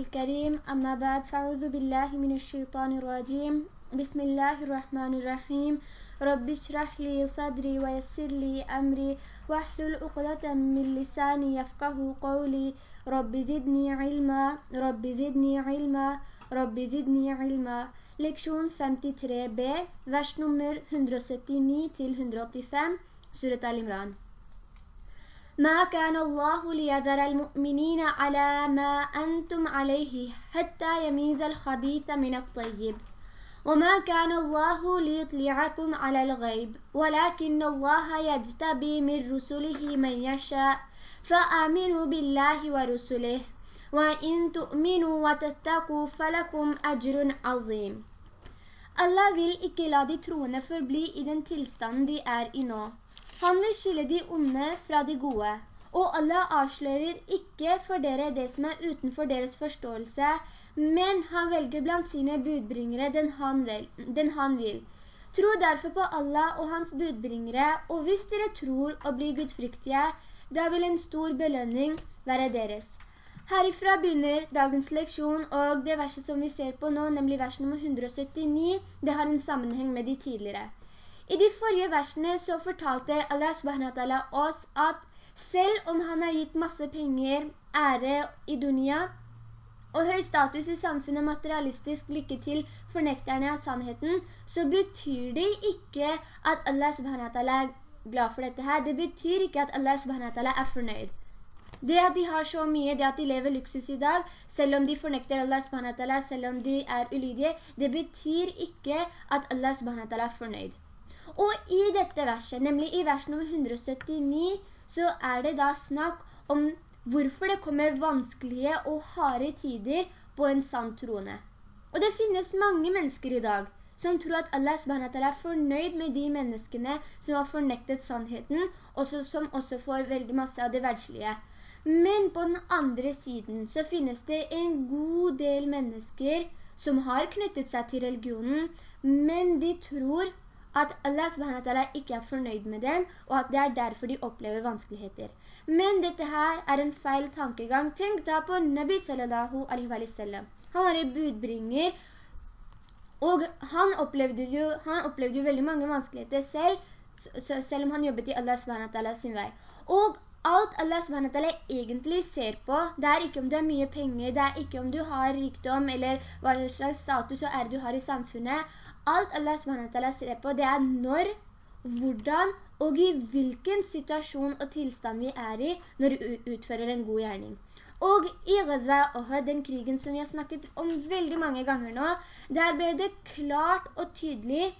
الكريم. أما بعد فأعوذ بالله من الشيطان الرجيم. بسم الله الرحمن الرحيم. رب اشرح لي صدري ويسر لي أمري. واحلل عقدة من لساني يفقه قولي. رب زدني علما. رب زدني علما. رب زدني علما. Leksjon 53b, vers nummer 179 til 185, Surat al-Imran. ما كان الله ليذر المؤمنين على ما أنتم عليه حتى يميز الخبيث من الطيب. وما كان الله ليطلعكم على الغيب ولكن الله يجتبي من رسله من يشاء فآمنوا بالله ورسله. وإن تؤمنوا وتتقوا فلكم أجر عظيم. Allah vil ikke la de troende forbli i den tilstanden de er i nå. Han vil skille de onde fra de gode. Og Allah avslører ikke for dere det som er utenfor deres forståelse, men han velger blant sine budbringere den han, vil, den han vil. Tro derfor på Allah og hans budbringere, og hvis dere tror og blir gudfryktige, da vil en stor belønning være deres. Herifra begynner dagens leksjon, og det verset som vi ser på nå, nemlig vers nummer 179, det har en sammenheng med de tidligere. I de forrige versene så fortalte Allah subhanahu oss at selv om han har gitt masse penger, ære i dunia, og høy status i samfunnet materialistisk lykke til fornekterne av sannheten, så betyr det ikke at Allah subhanahu er glad for dette her. Det betyr ikke at Allah subhanahu er fornøyd. Det at de har så mye, det at de lever luksus i dag, selv om de fornekter Allah subhanahu selv om de er ulydige, det betyr ikke at Allah subhanahu er fornøyd. Og i dette verset, nemlig i vers nummer 179, så er det da snakk om hvorfor det kommer vanskelige og harde tider på en sann troende. Og det finnes mange mennesker i dag som tror at Allah subhanahu er fornøyd med de menneskene som har fornektet sannheten, og som også får veldig masse av det verdslige. Men på den andre siden så finnes det en god del mennesker som har knyttet seg til religionen, men de tror at Allah subhanahu ikke er fornøyd med dem, og at det er derfor de opplever vanskeligheter. Men dette her er en feil tankegang. Tenk da på Nabi sallallahu alaihi wa sallam. Han var en budbringer, og han opplevde, jo, han opplevde jo veldig mange vanskeligheter selv, selv om han jobbet i Allah subhanahu sin vei. Og alt Allah subhanahu egentlig ser på, det er ikke om du har mye penger, det er ikke om du har rikdom, eller hva slags status og ære du har i samfunnet. Alt Allah SWT ser på, det er når, hvordan og i hvilken situasjon og tilstand vi er i når vi utfører en god gjerning. Og i Ghazwa Ohud, den krigen som vi har snakket om veldig mange ganger nå, der ble det klart og tydelig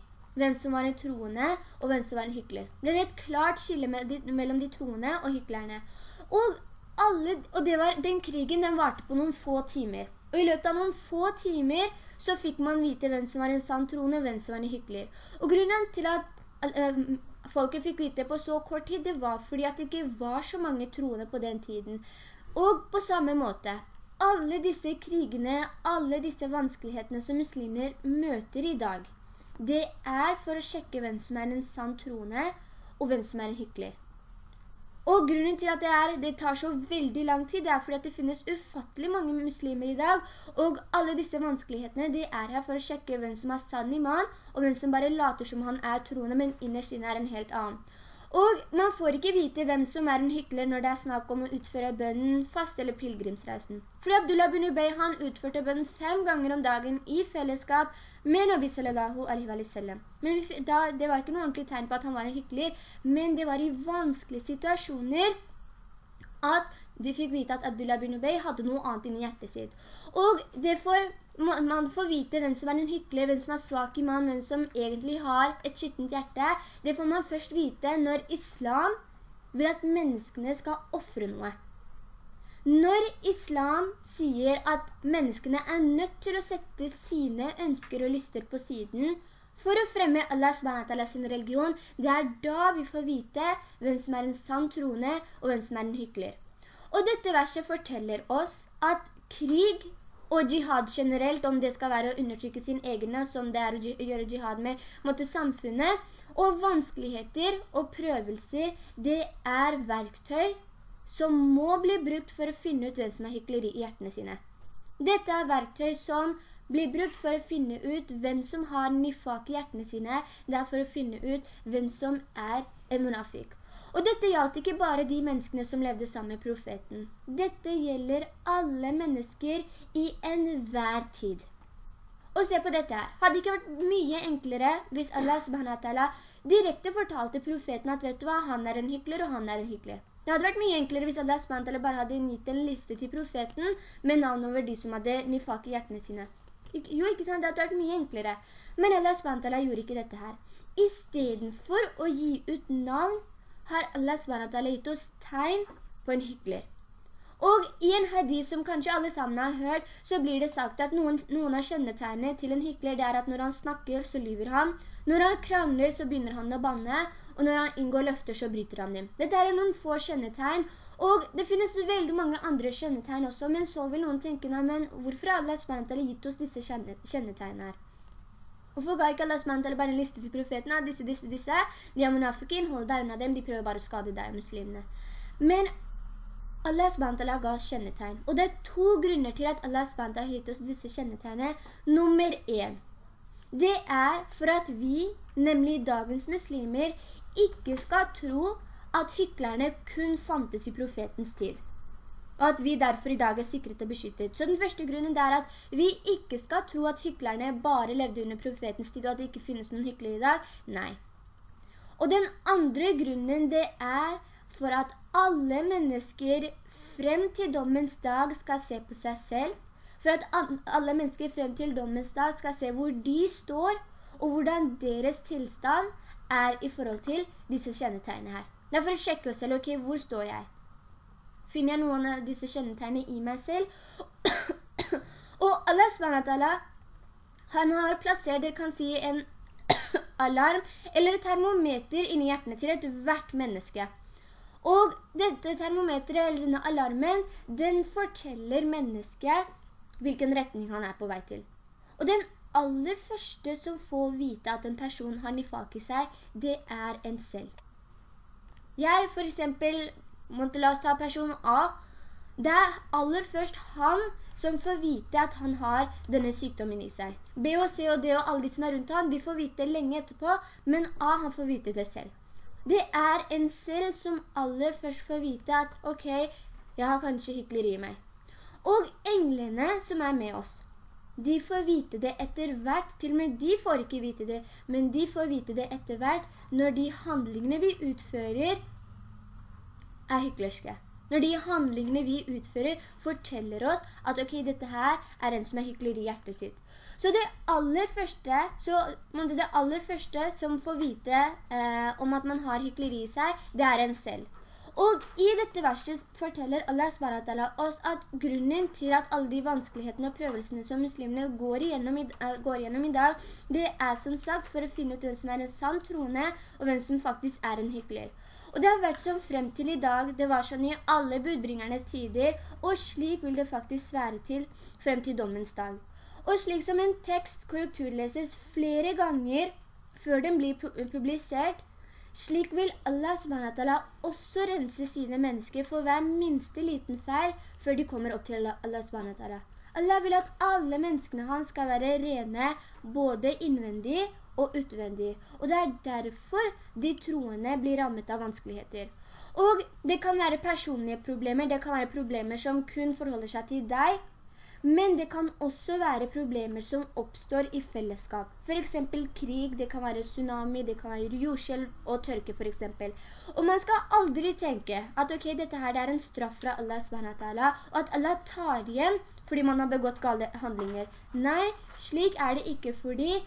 hvem som var en troende og hvem som var en hykler. Det ble et klart skille mellom de troende og hyklerne. Og, alle, og var, den krigen den varte på noen få timer. Og i løpet av noen få timer så fikk man vite hvem som var en sann troende, og hvem som var en hyggelig. Og grunnen til at øh, folket fikk vite på så kort tid, det var fordi at det ikke var så mange troende på den tiden. Og på samme måte, alle disse krigene, alle disse vanskelighetene som muslimer møter i dag, det er for å sjekke hvem som er en sann troende, og hvem som er en hykler. Og grunnen til at det, er, det tar så veldig lang tid, det er fordi at det finnes ufattelig mange muslimer i dag, og alle disse vanskelighetene, de er her for å sjekke hvem som er sann iman, og hvem som bare later som han er troende, men innerst inne er en helt annen. Og man får ikke vite hvem som er en hykler når det er snakk om å utføre bønnen fast eller pilgrimsreisen. Fordi Abdullah bin Ubay han utførte bønnen fem ganger om dagen i fellesskap med Nabi sallallahu alaihi wa sallam. Men da, det var ikke noe ordentlig tegn på at han var en hykler, men det var i vanskelige situasjoner at de fikk vite at Abdullah bin Ubay hadde noe annet inni hjertet sitt. Og får, man får vite hvem som er en hykler, hvem som er svak i mann, hvem som egentlig har et skittent hjerte. Det får man først vite når islam vil at menneskene skal offre noe. Når islam sier at menneskene er nødt til å sette sine ønsker og lyster på siden for å fremme Allah SWT sin religion, det er da vi får vite hvem som er en sann troende og hvem som er en hykler. Og dette verset forteller oss at krig og jihad generelt, om det skal være å undertrykke sin egne, som det er å gjøre jihad med måtte samfunnet, og vanskeligheter og prøvelser, det er verktøy som må bli brukt for å finne ut hvem som er hykleri i hjertene sine. Dette er verktøy som blir brukt for å finne ut hvem som har nifak i hjertene sine. Det er for å finne ut hvem som er en munafik. Og dette gjaldt ikke bare de menneskene som levde sammen med profeten. Dette gjelder alle mennesker i enhver tid. Og se på dette her. Hadde ikke vært mye enklere hvis Allah subhanahu direkte fortalte profeten at vet du hva, han er en hykler og han er en hykler. Det hadde vært mye enklere hvis Allah SWT bare hadde gitt en liste til profeten med navn over de som hadde nifak i hjertene sine. Jo, ikke sant? Det hadde vært mye enklere. Men Allah SWT gjorde ikke dette her. I stedet for å gi ut navn, har Allah SWT gitt oss tegn på en hyggelig. Og i en hadith som kanskje alle sammen har hørt, så blir det sagt at noen, noen av kjennetegnene til en hyggelig er at når han snakker, så lyver han. Når han krangler, så begynner han å banne. Og når han inngår løfter, så bryter han dem. Dette er noen få kjennetegn. Og det finnes veldig mange andre kjennetegn også, men så vil noen tenke, nei, men hvorfor har Allah SWT gitt oss disse kjennetegnene her? Hvorfor ga ikke Allah SWT bare en liste til profetene, Disse, disse, disse, de er munafikin, hold deg unna dem, de prøver bare å skade deg, muslimene. Men Allah SWT ga oss kjennetegn. Og det er to grunner til at Allah SWT har gitt oss disse kjennetegnene. Nummer en, det er for at vi, nemlig dagens muslimer, ikke skal tro at hyklerne kun fantes i profetens tid. Og at vi derfor i dag er sikret og beskyttet. Så den første grunnen er at vi ikke skal tro at hyklerne bare levde under profetens tid, og at det ikke finnes noen hykler i dag. Nei. Og den andre grunnen det er for at alle mennesker frem til dommens dag skal se på seg selv, for at alle mennesker frem til dommens dag skal se hvor de står, og hvordan deres tilstand er i forhold til disse kjennetegnene her. Det er for å sjekke oss selv, ok, hvor står jeg? Finner jeg noen av disse kjennetegnene i meg selv? og Allah SWT, han har plassert, dere kan si, en alarm eller et termometer inni hjertene til et hvert menneske. Og dette termometeret, eller denne alarmen, den forteller mennesket hvilken retning han er på vei til. Og den aller første som får vite at en person har nifak i seg, det er en selv. Jeg for eksempel, måtte la oss ta person A, det er aller først han som får vite at han har denne sykdommen i seg. B og C og D og alle de som er rundt ham, de får vite lenge etterpå, men A han får vite det selv. Det er en selv som aller først får vite at, ok, jeg har kanskje hykleri i meg. Og englene som er med oss, de får vite det etter hvert, til og med de får ikke vite det, men de får vite det etter hvert når de handlingene vi utfører er hyklerske. Når de handlingene vi utfører forteller oss at ok, dette her er en som er hykler i hjertet sitt. Så det aller første, så, det aller første som får vite eh, om at man har hykleri i seg, det er en selv. Og i dette verset forteller Allah SWT oss at grunnen til at alle de vanskelighetene og prøvelsene som muslimene går igjennom, i, uh, går igjennom i dag, det er som sagt for å finne ut hvem som er en sann troende, og hvem som faktisk er en hyggelig. Og det har vært som frem til i dag, det var sånn i alle budbringernes tider, og slik vil det faktisk være til frem til dommens dag. Og slik som en tekst korrekturleses flere ganger før den blir publisert, slik vil Allah SWT også rense sine mennesker for hver minste liten feil før de kommer opp til Allah SWT. Allah vil at alle menneskene hans skal være rene både innvendig og utvendig. Og det er derfor de troende blir rammet av vanskeligheter. Og det kan være personlige problemer, det kan være problemer som kun forholder seg til deg, men det kan også være problemer som oppstår i fellesskap. For eksempel krig, det kan være tsunami, det kan være jordskjelv og tørke for eksempel. Og man skal aldri tenke at ok, dette her er en straff fra Allah SWT, og at Allah tar igjen fordi man har begått gale handlinger. Nei, slik er det ikke fordi.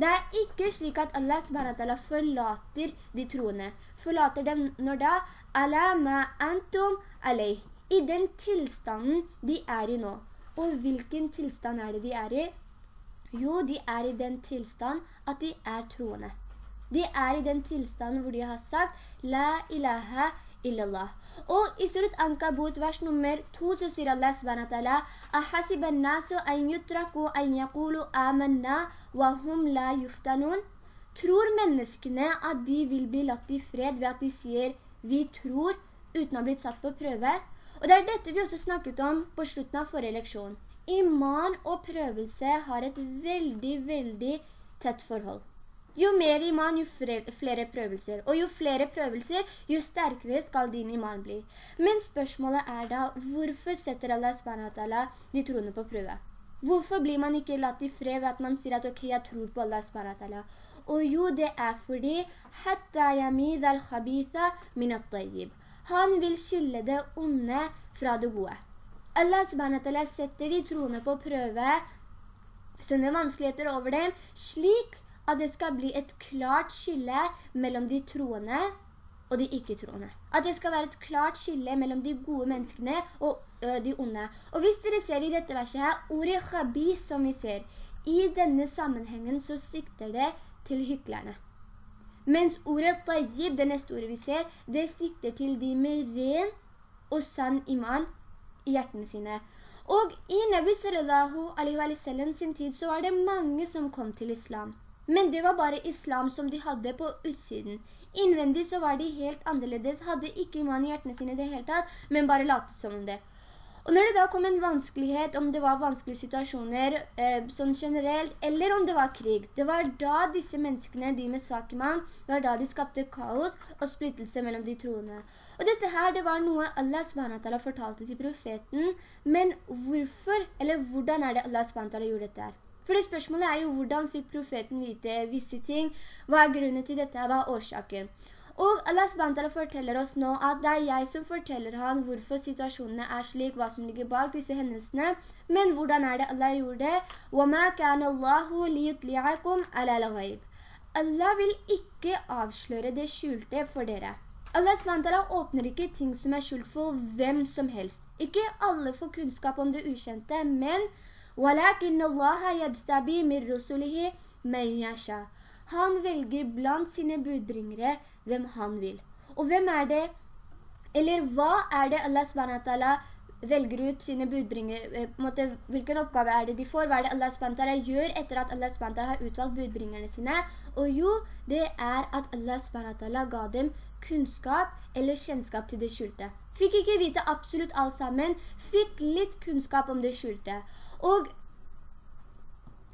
Det er ikke slik at Allah SWT forlater de troende. Forlater dem når da «Ala ma antum alayh» i den tilstanden de er i nå. Og hvilken tilstand er det de er i? Jo, de er i den tilstand at de er troende. De er i den tilstanden hvor de har sagt La ilaha illallah. Og i surat Ankabut, vers nummer 2, så sier Allah SWT «Ahasib nasu an yutraku an yakulu amanna wa hum la yuftanun». Tror menneskene at de vil bli latt i fred ved at de sier «vi tror» uten å ha blitt satt på prøve? Og det er dette vi også snakket om på slutten av forrige leksjon. Iman og prøvelse har et veldig, veldig tett forhold. Jo mer iman, jo flere prøvelser. Og jo flere prøvelser, jo sterkere skal din iman bli. Men spørsmålet er da, hvorfor setter Allah SWT de troende på prøve? Hvorfor blir man ikke latt i fred ved at man sier at ok, jeg tror på Allah SWT? Og jo, det er fordi «Hatta yamid al-khabitha min at-tayyib». Han vil skille det onde fra det gode. Allah subhanahu setter de troende på prøve, sender vanskeligheter over dem, slik at det skal bli et klart skille mellom de troende og de ikke-troende. At det skal være et klart skille mellom de gode menneskene og de onde. Og hvis dere ser i dette verset her, ordet khabis som vi ser, i denne sammenhengen så sikter det til hyklerne. Mens ordet tayyib, det neste ordet vi ser, det sitter til de med ren og sann iman i hjertene sine. Og i Nabi sallallahu alaihi wa sallam sin tid så var det mange som kom til islam. Men det var bare islam som de hadde på utsiden. Innvendig så var de helt annerledes, hadde ikke iman i hjertene sine det hele tatt, men bare latet som om det. Og når det da kom en vanskelighet, om det var vanskelige situasjoner eh, sånn generelt, eller om det var krig, det var da disse menneskene, de med sakemann, var da de skapte kaos og splittelse mellom de troende. Og dette her, det var noe Allah SWT fortalte til profeten, men hvorfor, eller hvordan er det Allah SWT gjorde dette her? For det spørsmålet er jo, hvordan fikk profeten vite visse ting? Hva er grunnen til dette? Hva er årsaken? Og Allah SWT forteller oss nå at det er jeg som forteller han hvorfor situasjonene er slik, hva som ligger bak disse hendelsene. Men hvordan er det Allah gjorde det? وَمَا كَانَ اللَّهُ لِيُطْلِعَكُمْ عَلَى الْغَيْبِ Allah vil ikke avsløre det skjulte for dere. Allah SWT åpner ikke ting som er skjult for hvem som helst. Ikke alle får kunnskap om det ukjente, men وَلَكِنَّ اللَّهَ يَدْسْتَبِي مِنْ رُسُلِهِ مَنْ يَشَى han velger blant sine budbringere hvem han vil. Og hvem er det, eller hva er det Allah SWT velger ut sine budbringere, eh, måte, hvilken oppgave er det de får, hva er det Allah SWT gjør etter at Allah SWT har utvalgt budbringerne sine? Og jo, det er at Allah SWT ga dem kunnskap eller kjennskap til det skjulte. Fikk ikke vite absolutt alt sammen, fikk litt kunnskap om det skjulte. Og,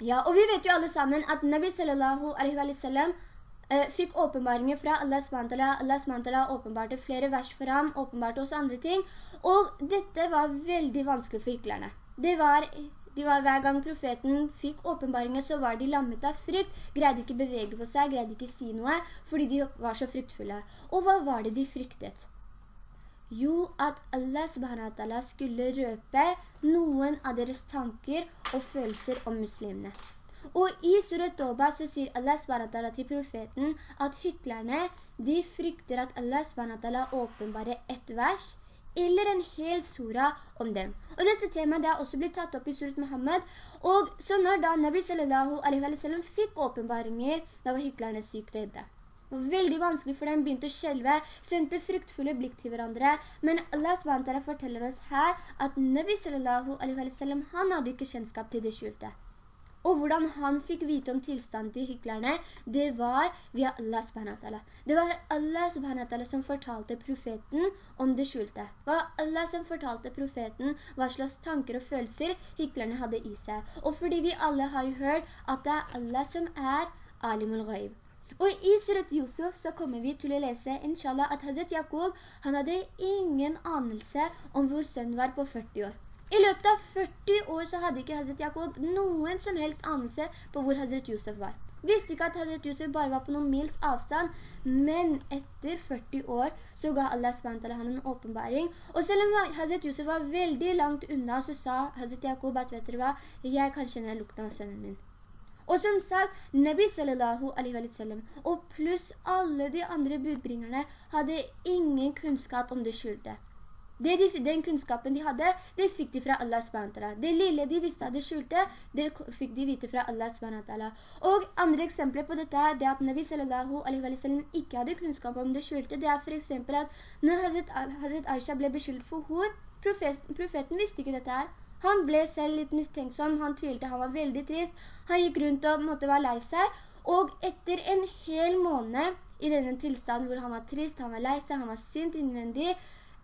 ja, og vi vet jo alle sammen at Nabi sallallahu alaihi wa sallam Eh, fikk åpenbaringer fra Allah SWT. Allah SWT åpenbarte flere vers for ham, åpenbarte også andre ting. Og dette var veldig vanskelig for hyklerne. Det var, de var hver gang profeten fikk åpenbaringer, så var de lammet av frykt, greide ikke bevege på seg, greide ikke si noe, fordi de var så fryktfulle. Og hva var det de fryktet? Jo, at Allah SWT skulle røpe noen av deres tanker og følelser om muslimene. Og i Surat Toba så sier Allah SWT til profeten at hyklerne, de frykter at Allah SWT åpenbarer et vers eller en hel sura om dem. Og dette temaet det har også blitt tatt opp i Surat Muhammad. Og så når da Nabi sallallahu alaihi wa sallam fikk åpenbaringer, da var hyklerne sykt redde. Var veldig vanskelig for dem, begynte å skjelve, sendte fruktfulle blikk til hverandre. Men Allah SWT forteller oss her at Nabi sallallahu alaihi wa sallam, han hadde ikke kjennskap til det skjulte. Og hvordan han fikk vite om tilstanden til hyklerne, det var via Allah subhanahu Det var Allah subhanahu som fortalte profeten om det skjulte. Det var Allah som fortalte profeten hva slags tanker og følelser hyklerne hadde i seg. Og fordi vi alle har hørt at det er Allah som er alimul ghaib. Og i surat Yusuf så kommer vi til å lese, inshallah, at Hazret Jakob, han hadde ingen anelse om hvor sønnen var på 40 år. I løpet av 40 år så hadde ikke Hazret Jakob noen som helst anelse på hvor Hazret Yusuf var. Visste ikke at Hazret Yusuf bare var på noen mils avstand, men etter 40 år så ga Allah SWT han en åpenbaring. Og selv om Hazret Yusuf var veldig langt unna, så sa Hazret Jakob at vet dere hva, jeg kan kjenne lukten av sønnen min. Og som sagt, Nabi sallallahu alaihi wa sallam, og pluss alle de andre budbringerne, hadde ingen kunnskap om det skjulte. De, den kunnskapen de hadde, det fikk de fra Allah SWT. Det lille de visste at det skjulte, det fikk de vite fra Allah SWT. Og andre eksempler på dette er det at Nabi sallallahu alaihi wa sallam ikke hadde kunnskap om det skjulte. Det er for eksempel at når Hazret Aisha ble beskyldt for hår, profeten, profeten visste ikke dette her. Han ble selv litt mistenksom, han tvilte, han var veldig trist. Han gikk rundt og måtte være lei seg. Og etter en hel måned i denne tilstanden hvor han var trist, han var lei seg, han var sint innvendig,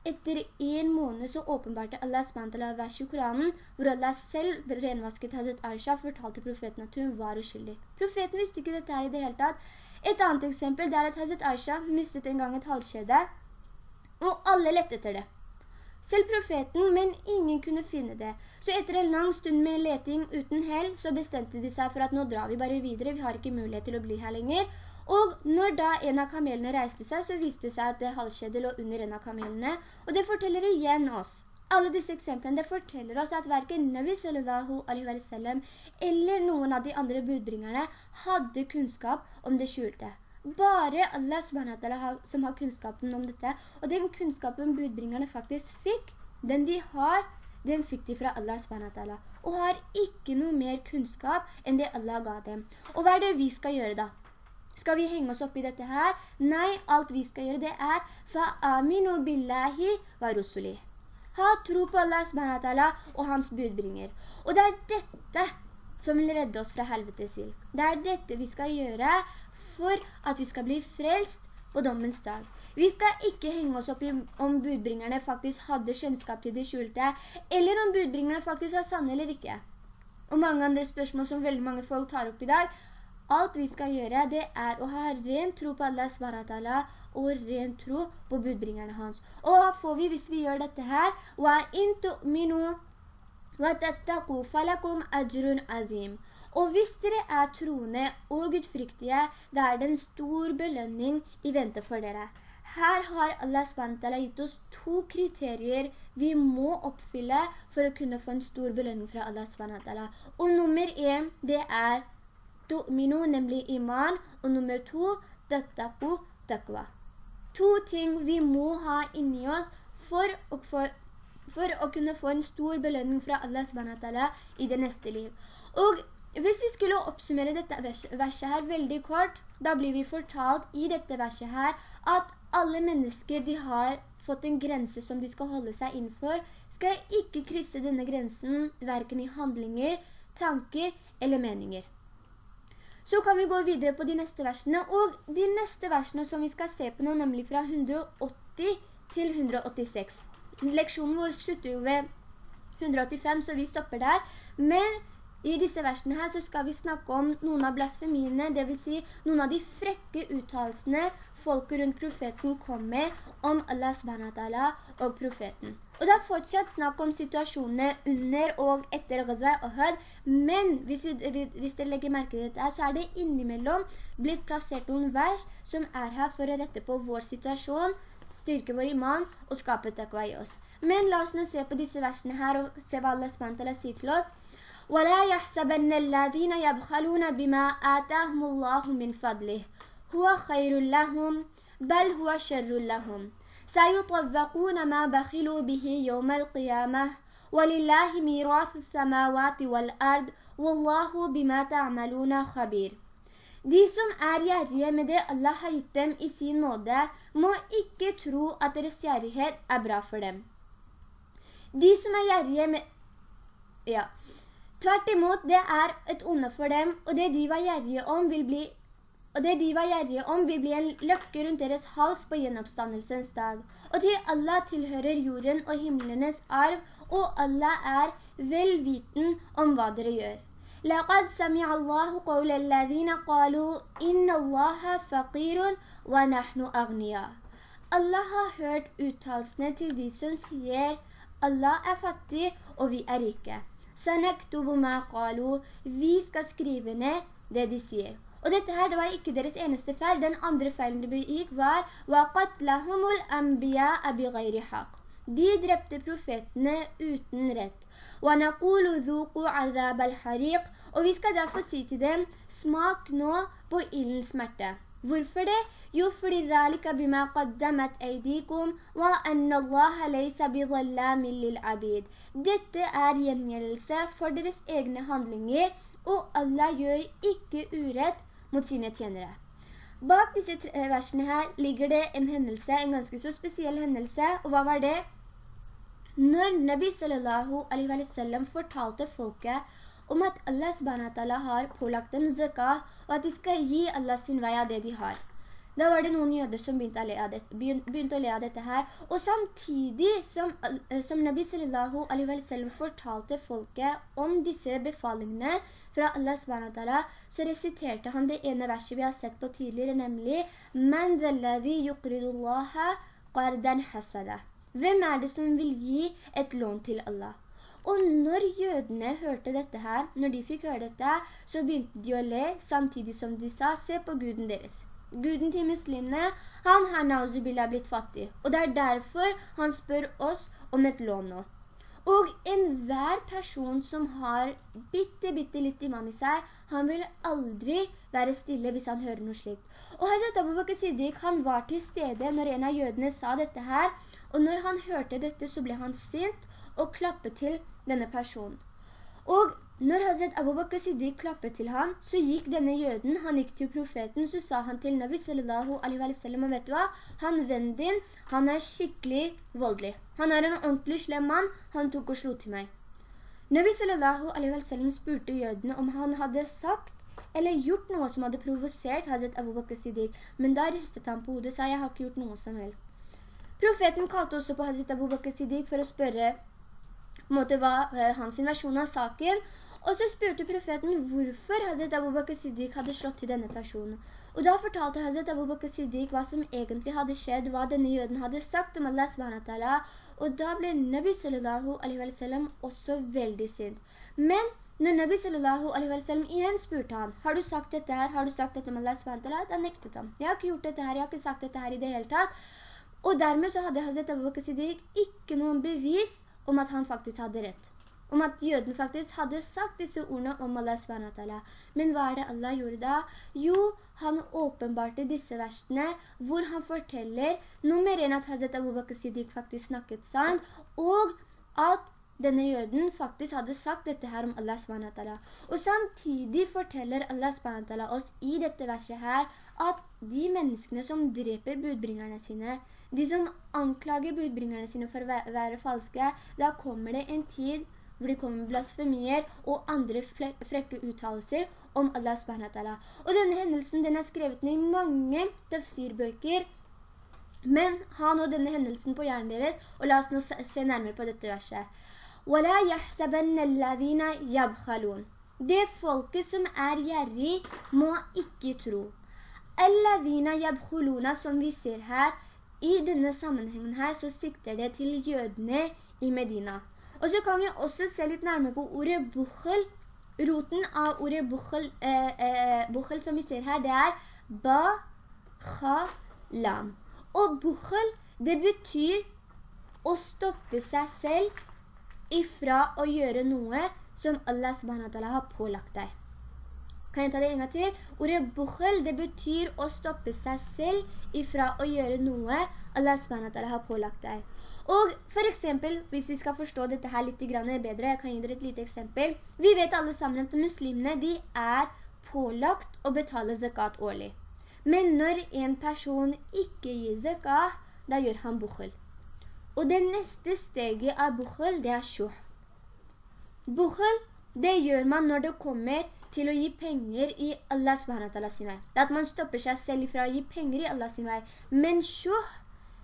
etter en måned så åpenbarte Allah SWT vers i Koranen, hvor Allah selv renvasket Hazret Aisha, fortalte profeten at hun var uskyldig. Profeten visste ikke dette her i det hele tatt. Et annet eksempel er at Hazret Aisha mistet en gang et halskjede, og alle lette etter det. Selv profeten, men ingen kunne finne det. Så etter en lang stund med leting uten hell, så bestemte de seg for at nå drar vi bare videre, vi har ikke mulighet til å bli her lenger. Og når da en av kamelene reiste seg, så viste det seg at det halskjedet lå under en av kamelene. Og det forteller igjen oss. Alle disse eksemplene, det forteller oss at hverken Nabi sallallahu alaihi wa sallam eller noen av de andre budbringerne hadde kunnskap om det skjulte. Bare Allah SWT som har kunnskapen om dette. Og den kunnskapen budbringerne faktisk fikk, den de har, den fikk de fra Allah SWT. og har ikke noe mer kunnskap enn det Allah ga dem. Og hva er det vi skal gjøre da? Skal vi henge oss opp i dette her? Nei, alt vi skal gjøre det er «Fa'aminu بِاللَّهِ wa. Ha tro på Allah SWT og hans budbringer. Og det er dette som vil redde oss fra helvetes ild. Det er dette vi skal gjøre for at vi skal bli frelst på dommens dag. Vi skal ikke henge oss opp i om budbringerne faktisk hadde kjennskap til de skjulte, eller om budbringerne faktisk var sanne eller ikke. Og mange andre spørsmål som veldig mange folk tar opp i dag. Alt vi skal gjøre, det er å ha ren tro på Allah SWT, og ren tro på budbringerne hans. Og hva får vi hvis vi gjør dette her? «Wa intu minu وَتَتَّقُوا فَلَكُمْ أَجْرٌ عَظِيم. Og hvis dere er troende og gudfryktige, da er det en stor belønning i vente for dere. Her har Allah SWT gitt oss to kriterier vi må oppfylle for å kunne få en stor belønning fra Allah SWT. Og nummer en, det er tu'minu, nemlig iman, og nummer to, tattaku, takva. To ting vi må ha inni oss for å, for, for å kunne få en stor belønning fra Allah SWT i det neste liv. Og hvis vi skulle oppsummere dette verset her veldig kort, da blir vi fortalt i dette verset her at alle mennesker de har fått en grense som de skal holde seg innenfor, skal ikke krysse denne grensen hverken i handlinger, tanker eller meninger. Så kan vi gå videre på de neste versene, og de neste versene som vi skal se på nå, nemlig fra 180 til 186. Leksjonen vår slutter jo ved 185, så vi stopper der. Men i disse versene her så skal vi snakke om noen av blasfemiene, det vil si noen av de frekke uttalelsene folket rundt profeten kom med om Allah SWT og profeten. Og det er fortsatt snakk om situasjonene under og etter Ghazwa Hød, men hvis, vi, hvis dere legger merke til dette, så er det innimellom blitt plassert noen vers som er her for å rette på vår situasjon, styrke vår iman og skape takva i oss. Men la oss nå se på disse versene her og se hva Allah SWT sier til oss. وَلَا يَحْسَبَنَّ الَّذِينَ يَبْخَلُونَ بِمَا آتَاهُمُ اللَّهُ مِنْ فَضْلِهِ هُوَ خَيْرٌ لَهُمْ بَلْ هُوَ شَرٌ لَهُمْ سيطوقون ما بخلوا به يوم القيامة ولله ميراث السماوات والأرض والله بما تعملون خبير De som er gjerrige med det Allah har gitt dem i sin nåde, må ikke tro at deres gjerrighet er bra for dem. De som er gjerrige med... Ja. Tvert imot, det er et onde for dem, og det de var gjerrige om vil bli og det de var gjerrige om vil bli en løkke rundt deres hals på gjenoppstandelsens dag. Og til Allah tilhører jorden og himmelenes arv, og Allah er velviten om hva dere gjør. لقد سمع الله قول الذين قالوا إن الله فقير ونحن أغنياء Allah har hørt uttalelsene til de som sier Allah er fattig og vi er rike. سنكتب ما قالوا Vi skal skrive ned det de sier. Og dette her, det var ikke deres eneste feil. Den andre feilen de begikk var وَقَتْلَهُمُ الْأَنْبِيَاءَ بِغَيْرِ حَقٍ De drepte profetene uten rett. وَنَقُولُ ذُوقُوا عَذَابَ الْحَرِيقِ Og vi skal derfor si til dem, smak nå på ildens smerte. Hvorfor det? Jo, fordi ذَلِكَ بِمَا قَدَّمَتْ أَيْدِيكُمْ وَأَنَّ اللَّهَ لَيْسَ بِظَلَّامٍ لِلْعَبِيدِ Dette er gjengjeldelse for deres egne handlinger, og Allah gjør ikke urett mot sine tjenere. Bak disse versene her ligger det en hendelse, en ganske så spesiell hendelse, og hva var det? Når Nabi sallallahu alaihi wa sallam fortalte folket om at Allah subhanahu har pålagt dem zakah, og at de skal gi Allah sin vei av det de har. Da var det noen jøder som begynte å le av dette, begynte å le av dette her. Og samtidig som, eh, som Nabi sallallahu alaihi wa sallam fortalte folket om disse befalingene fra Allah SWT, så resiterte han det ene verset vi har sett på tidligere, nemlig «Man dhalladhi yuqridullaha qardan hasada». Hvem er det som vil gi et lån til Allah? Og når jødene hørte dette her, når de fikk høre dette, så begynte de å le, samtidig som de sa, se på guden deres. Guden til muslimene, han har nauzubillah blitt fattig. Og det er derfor han spør oss om et lån nå. Og enhver person som har bitte, bitte litt iman i seg, han vil aldri være stille hvis han hører noe slikt. Og Hazret Abu Bakr Siddiq, han var til stede når en av jødene sa dette her, og når han hørte dette så ble han sint og klappet til denne personen. Og når Hazret Abu Bakr Siddiq klappet til ham, så gikk denne jøden, han gikk til profeten, så sa han til Nabi sallallahu alaihi wa sallam, og vet du hva? Han vennen din, han er skikkelig voldelig. Han er en ordentlig slem mann, han tok og slo til meg. Nabi sallallahu alaihi wa sallam spurte jødene om han hadde sagt eller gjort noe som hadde provosert Hazret Abu Bakr Siddiq, men da ristet han på hodet og sa, jeg har ikke gjort noe som helst. Profeten kalte også på Hazret Abu Bakr Siddiq for å spørre måte hva eh, hans versjon av saken, og så spurte profeten hvorfor Hazret Abu Bakr Siddiq hadde slått til denne personen. Og da fortalte Hazret Abu Bakr Siddiq hva som egentlig hadde skjedd, hva denne jøden hadde sagt om Allah subhanahu og da ble Nabi sallallahu alaihi wa sallam også veldig sint. Men når Nabi sallallahu alaihi wa sallam igjen spurte han, har du sagt dette her, har du sagt dette om Allah subhanahu da nektet han. Jeg har ikke gjort dette her, jeg har ikke sagt dette her i det hele tatt. Og dermed så hadde Hazret Abu Bakr Siddiq ikke noen bevis om at han faktisk hadde rett om at jøden faktisk hadde sagt disse ordene om Allah SWT. Men hva er det Allah gjorde da? Jo, han åpenbarte disse versene hvor han forteller nummer en at Hazret Abu Bakr Siddiq faktisk snakket sant, og at denne jøden faktisk hadde sagt dette her om Allah SWT. Og samtidig forteller Allah SWT oss i dette verset her at de menneskene som dreper budbringerne sine, de som anklager budbringerne sine for å være falske, da kommer det en tid hvor det kommer blasfemier og andre frekke uttalelser om Allah SWT. Og denne hendelsen den er skrevet ned i mange tafsirbøker, men ha nå denne hendelsen på hjernen deres, og la oss nå se nærmere på dette verset. وَلَا يَحْسَبَنَّ الَّذِينَ يَبْخَلُونَ Det folket som er gjerrig, må ikke tro. «Alladhina yabkhuluna» som vi ser her, i denne sammenhengen her så sikter det til jødene i Medina. Og så kan vi også se litt nærmere på ordet bukhel. Roten av ordet bukhel, eh, eh, bukhel som vi ser her, det er ba, kha, lam. Og bukhel, det betyr å stoppe seg selv ifra å gjøre noe som Allah subhanahu har pålagt deg. Kan jeg ta det en gang til? Ordet bukhel, det betyr å stoppe seg selv ifra å gjøre noe Allah SWT har pålagt deg. Og for eksempel, hvis vi skal forstå dette her litt bedre, jeg kan gi dere et lite eksempel. Vi vet alle sammen at muslimene, de er pålagt å betale zakat årlig. Men når en person ikke gir zakat, da gjør han bukhel. Og det neste steget av bukhel, det er sjuh. Bukhel, det gjør man når det kommer til å gi penger i Allah subhanahu sin vei. Det at man stopper seg selv fra å gi penger i Allah sin vei. Men sjuh,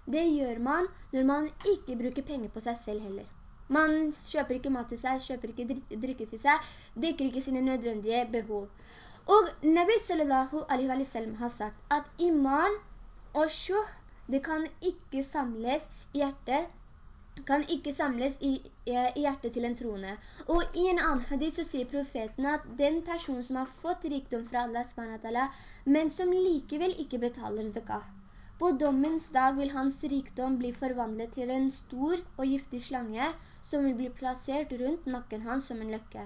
det gjør man når man ikke bruker penger på seg selv heller. Man kjøper ikke mat til seg, kjøper ikke drikke til seg, dekker ikke sine nødvendige behov. Og Nabi sallallahu alaihi wa sallam har sagt at iman og sjuh, det kan ikke samles i hjertet, kan ikke samles i, i hjertet til en troende. Og i en annen hadith så sier profeten at den personen som har fått rikdom fra Allah men som likevel ikke betaler zakah, på dommens dag vil hans rikdom bli forvandlet til en stor og giftig slange som vil bli plassert rundt nakken hans som en løkke.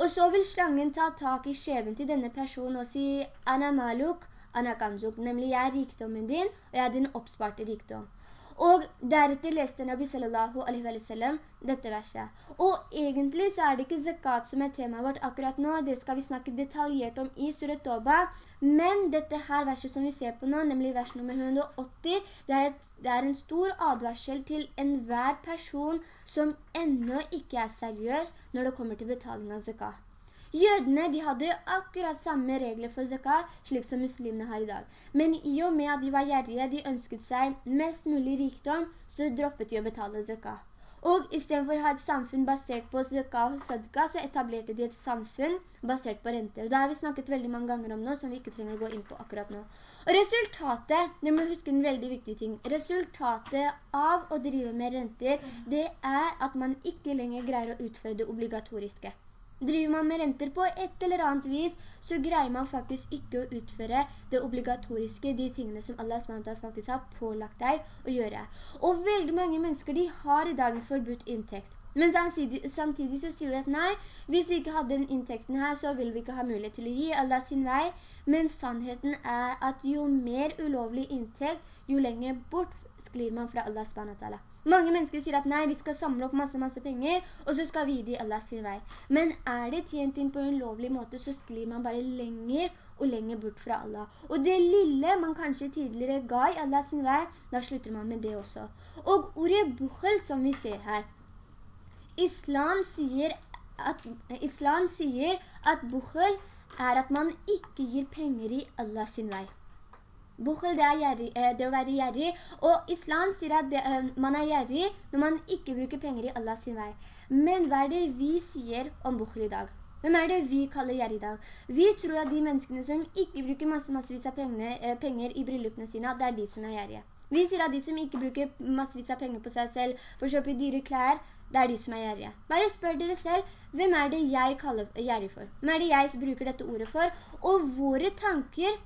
Og så vil slangen ta tak i skjeven til denne personen og si «Ana maluk, ana kanzuk», nemlig «Jeg er rikdommen din, og jeg er din oppsparte rikdom». Og deretter leste Nabi sallallahu alaihi wa sallam dette verset. Og egentlig så er det ikke zakat som er temaet vårt akkurat nå, det skal vi snakke detaljert om i Surat Toba, men dette her verset som vi ser på nå, nemlig vers nummer 180, det er, et, det er en stor advarsel til enhver person som enda ikke er seriøs når det kommer til betaling av zakat. Jødene de hadde akkurat samme regler for zakat, slik som muslimene har i dag. Men i og med at de var gjerrige, de ønsket seg mest mulig rikdom, så droppet de å betale zakat. Og i stedet for å ha et samfunn basert på zakat og sadka, så etablerte de et samfunn basert på renter. Og da har vi snakket veldig mange ganger om noe som vi ikke trenger å gå inn på akkurat nå. Og resultatet, dere må huske en veldig viktig ting, resultatet av å drive med renter, det er at man ikke lenger greier å utføre det obligatoriske. Driver man med renter på et eller annet vis, så greier man faktisk ikke å utføre det obligatoriske, de tingene som Allah SWT faktisk har pålagt deg å gjøre. Og veldig mange mennesker, de har i dag forbudt inntekt. Men samtidig, samtidig så sier de at nei, hvis vi ikke hadde den inntekten her, så vil vi ikke ha mulighet til å gi Allah sin vei. Men sannheten er at jo mer ulovlig inntekt, jo lenger bort sklir man fra Allah SWT. Mange mennesker sier at nei, vi skal samle opp masse, masse penger, og så skal vi gi det i Allah sin vei. Men er det tjent inn på en lovlig måte, så sklir man bare lenger og lenger bort fra Allah. Og det lille man kanskje tidligere ga i Allah sin vei, da slutter man med det også. Og ordet bukhel som vi ser her, Islam sier at, Islam sier at bukhel er at man ikke gir penger i Allah sin vei. Bukhel, det er gjerrig, eh, det å være gjerrig, og islam sier at det, eh, man er gjerrig når man ikke bruker penger i Allahs vei. Men hva er det vi sier om bukhel i dag? Hvem er det vi kaller gjerrig i dag? Vi tror at de menneskene som ikke bruker masse, massevis av penger, eh, penger i bryllupene sine, det er de som er gjerrige. Vi sier at de som ikke bruker massevis av penger på seg selv for å kjøpe dyre klær, det er de som er gjerrige. Bare spør dere selv, hvem er det jeg kaller gjerrig for? Hvem er det jeg bruker dette ordet for? Og våre tanker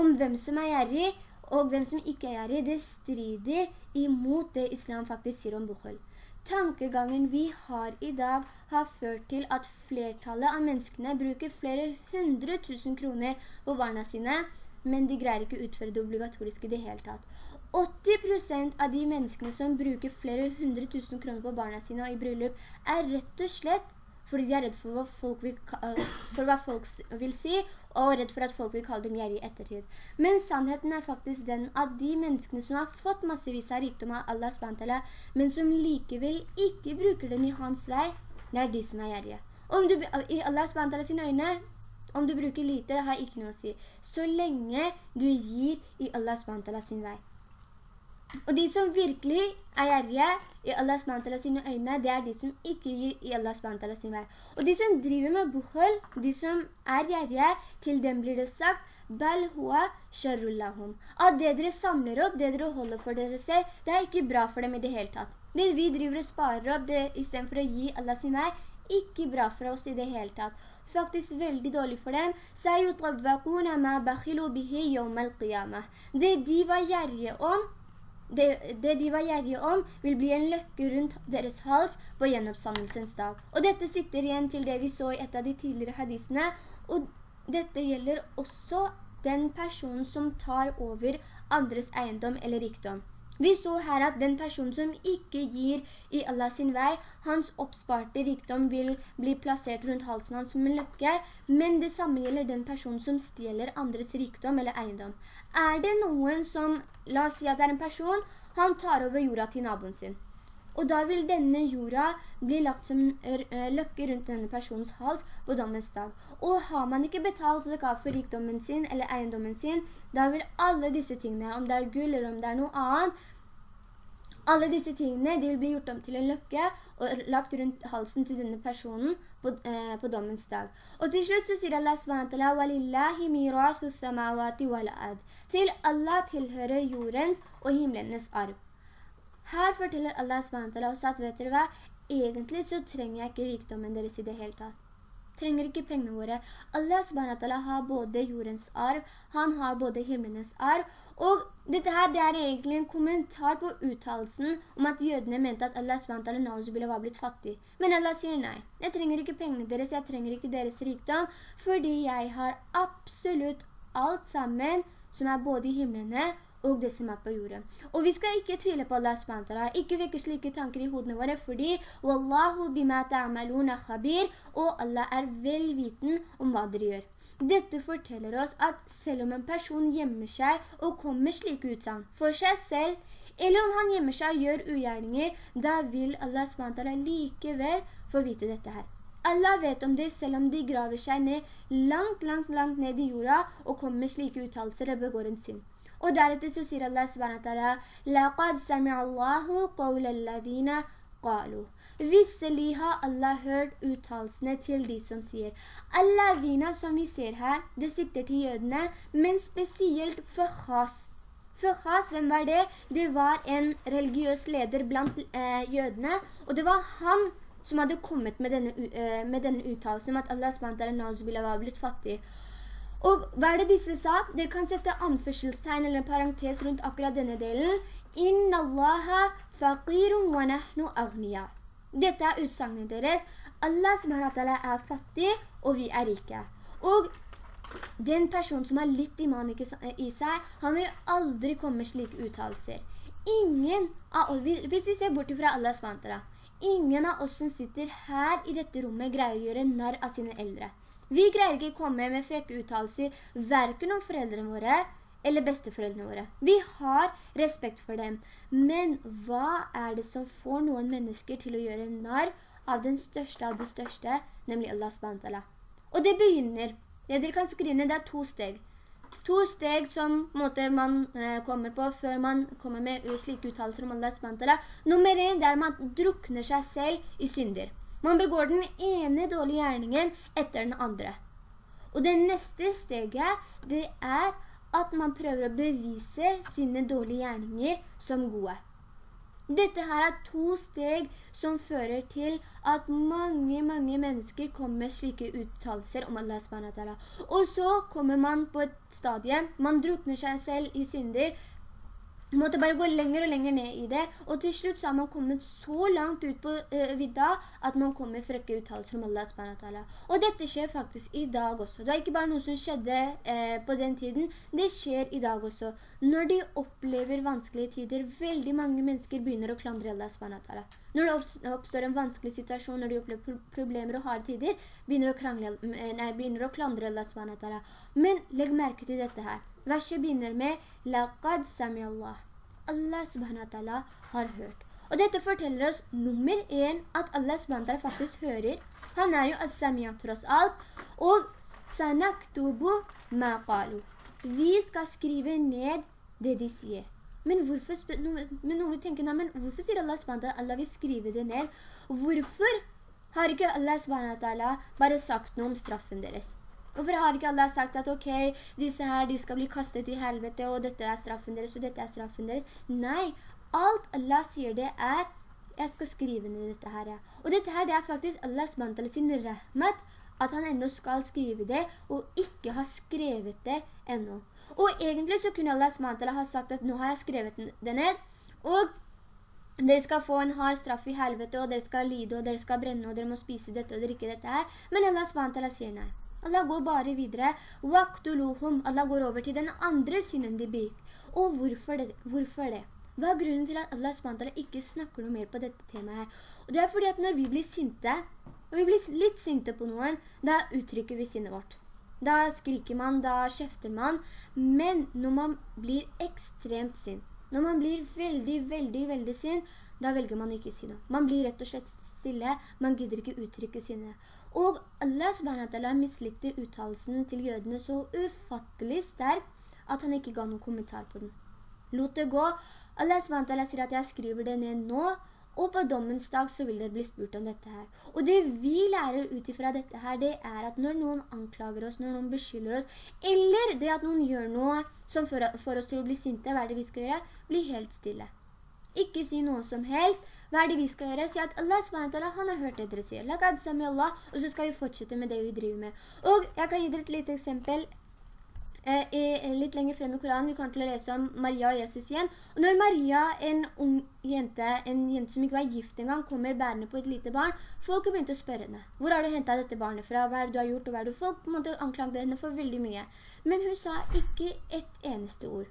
om hvem som er gjerrig, og hvem som ikke er gjerrig, det strider imot det islam faktisk sier om bukhel. Tankegangen vi har i dag har ført til at flertallet av menneskene bruker flere hundre tusen kroner på barna sine, men de greier ikke utføre det obligatoriske i det hele tatt. 80% av de menneskene som bruker flere hundre tusen kroner på barna sine og i bryllup, er rett og slett fordi de er redd for hva folk vil, eh, for hva folk vil si, og redd for at folk vil kalle dem gjerrig ettertid. Men sannheten er faktisk den at de menneskene som har fått massevis av rikdom av Allah SWT, men som likevel ikke bruker den i hans vei, det er de som er gjerrige. Om du, I Allah SWT sine øyne, om du bruker lite, har ikke noe å si. Så lenge du gir i Allah SWT sin vei. Og de som virkelig er gjerrige i Allah SWT sine øyne, det er de som ikke gir i Allah SWT sin vei. Og de som driver med bukhul, de som er gjerrige, til dem blir det sagt, «Bal hua sharrullahum». At det dere samler opp, det dere holder for dere selv, det er ikke bra for dem i det hele tatt. Det vi driver og sparer opp, det, i stedet for å gi Allah sin vei, ikke bra for oss i det hele tatt. Faktisk veldig dårlig for dem. Det de var gjerrige om, det, det, de var gjerrige om, vil bli en løkke rundt deres hals på gjenoppstandelsens dag. Og dette sitter igjen til det vi så i et av de tidligere hadisene, og dette gjelder også den personen som tar over andres eiendom eller rikdom. Vi så her at den personen som ikke gir i Allah sin vei, hans oppsparte rikdom vil bli plassert rundt halsen hans som en løkke, men det samme gjelder den personen som stjeler andres rikdom eller eiendom. Er det noen som, la oss si at det er en person, han tar over jorda til naboen sin. Og da vil denne jorda bli lagt som eh, løkke rundt denne persons hals på dommens dag. Og har man ikke betalt zakat for rikdommen sin eller eiendommen sin, da vil alle disse tingene, om det er gull eller om det er noe annet, alle disse tingene de vil bli gjort om til en løkke og lagt rundt halsen til denne personen på, eh, på dommens dag. Og til slutt så sier Allah SWT وَلِلَّهِ مِرَاسُ السَّمَاوَاتِ wal. Til Allah tilhører jordens og himmelenes arv. Her forteller Allah SWT oss at, vet dere hva, egentlig så trenger jeg ikke rikdommen deres i det hele tatt. Trenger ikke pengene våre. Allah SWT har både jordens arv, han har både himmelens arv, og dette her, det er egentlig en kommentar på uttalelsen om at jødene mente at Allah SWT ville ha blitt fattig. Men Allah sier nei, jeg trenger ikke pengene deres, jeg trenger ikke deres rikdom, fordi jeg har absolutt alt sammen som er både i himmelene og det som er på jorden. Og vi skal ikke tvile på Allah SWT, ikke vekke slike tanker i hodene våre, fordi «Wallahu bima ta'amaluna khabir», og Allah er velviten om hva dere gjør. Dette forteller oss at selv om en person gjemmer seg og kommer slike utsagn for seg selv, eller om han gjemmer seg og gjør ugjerninger, da vil Allah SWT likevel få vite dette her. Allah vet om det selv om de graver seg ned langt, langt, langt ned i jorda og kommer med slike uttalelser og begår en synd. Og deretter så sier Allah SWT, «Laqad sami'allahu qawla alladhina qalu». Visselig har Allah hørt uttalsene til de som sier. Alladhina som vi ser her, det sikter til jødene, men spesielt Fakhas. Fakhas, hvem var det? Det var en religiøs leder blant eh, jødene, og det var han som hadde kommet med denne, uh, med denne uttalelsen om at Allah SWT var blitt fattig. Og hva er det disse sa? Dere kan sette anførselstegn eller en parentes rundt akkurat denne delen. Inna Allaha faqirun wa nahnu agniya. Dette er utsagnet deres. Allah SWT er fattig, og vi er rike. Og den personen som har litt iman i seg, han vil aldri komme med slike uttalelser. Ingen av oss, hvis vi ser bort fra Allah SWT, Ingen av oss som sitter her i dette rommet greier å gjøre narr av sine eldre. Vi greier ikke å komme med frekke uttalelser, hverken om foreldrene våre eller besteforeldrene våre. Vi har respekt for dem. Men hva er det som får noen mennesker til å gjøre narr av den største av det største, nemlig Allah SWT? Og det begynner, det dere kan skrive ned, det er to steg to steg som måte, man eh, kommer på før man kommer med slike uttalelser om Allah SWT. Nummer en, det er at man drukner seg selv i synder. Man begår den ene dårlige gjerningen etter den andre. Og det neste steget, det er at man prøver å bevise sine dårlige gjerninger som gode. Dette her er to steg som fører til at mange, mange mennesker kommer med slike uttalelser om Allah SWT. Og så kommer man på et stadie, man drukner seg selv i synder, måtte bare gå lenger og lenger ned i det, og til slutt så har man kommet så langt ut på uh, vidda at man kommer frekke uttalelser om Allah SWT. Og dette skjer faktisk i dag også. Det er ikke bare noe som skjedde uh, på den tiden, det skjer i dag også. Når de opplever vanskelige tider, veldig mange mennesker begynner å klandre Allah SWT. Når det oppstår en vanskelig situasjon, når de opplever problemer og harde tider, begynner å, krangle, eh, nei, begynner å klandre Allah SWT. Men legg merke til dette her. Verset begynner med «Laqad sami Allah». Allah ta'ala har hørt. Og dette forteller oss nummer en at Allah ta'ala faktisk hører. Han er jo as-samiya tross alt. Og «Sanaktubu maqalu». Vi skal skrive ned det de sier. Men hvorfor, men noen vil tenke, men hvorfor sier Allah SWT at Allah vil skrive det ned? Hvorfor har ikke Allah SWT bare sagt noe om straffen deres? Hvorfor har ikke Allah sagt at ok, disse her de skal bli kastet i helvete, og dette er straffen deres, og dette er straffen deres? Nei, alt Allah sier det er, jeg skal skrive ned dette her. Ja. Og dette her det er faktisk Allah SWT sin rahmat, at han enda skal skrive det, og ikke har skrevet det enda. Og egentlig så kunne Allahs SWT ha sagt at nå har jeg skrevet det ned, og dere skal få en hard straff i helvete, og dere skal lide, og dere skal brenne, og dere må spise dette og drikke dette her. Men Allahs SWT sier nei. Allah går bare videre. Waqtuluhum. Allah går over til den andre synden de begikk. Og hvorfor det? hvorfor det? Hva er grunnen til at Allah SWT ikke snakker noe mer på dette temaet her? Og det er fordi at når vi blir sinte, og vi blir litt sinte på noen, da uttrykker vi sinnet vårt. Da skriker man, da kjefter man. Men når man blir ekstremt sint, når man blir veldig, veldig, veldig sint, da velger man ikke si. Man blir rett og slett stille, man gidder ikke uttrykke sinnet. Og Allah subhanahu mislikte uttalelsen til jødene så ufattelig sterk at han ikke ga noen kommentar på den. Lot det gå. Allah subhanahu sier at jeg skriver det ned nå, og på dommens dag så vil dere bli spurt om dette her. Og det vi lærer utifra dette her, det er at når noen anklager oss, når noen beskylder oss, eller det at noen gjør noe som får oss til å bli sinte, hva er det vi skal gjøre? Bli helt stille. Ikke si noe som helst. Hva er det vi skal gjøre? Si at Allah SWT, han har hørt det dere sier. Allah, og så skal vi fortsette med det vi driver med. Og jeg kan gi dere et lite eksempel. Eh, litt lenger frem i Koranen, vi kommer til å lese om Maria og Jesus igjen. Og når Maria, en ung jente, en jente som ikke var gift engang, kommer bærende på et lite barn, folk har begynt å spørre henne. Hvor har du hentet dette barnet fra? Hva er det du har gjort? Og hva er det folk måtte anklage henne for veldig mye. Men hun sa ikke et eneste ord.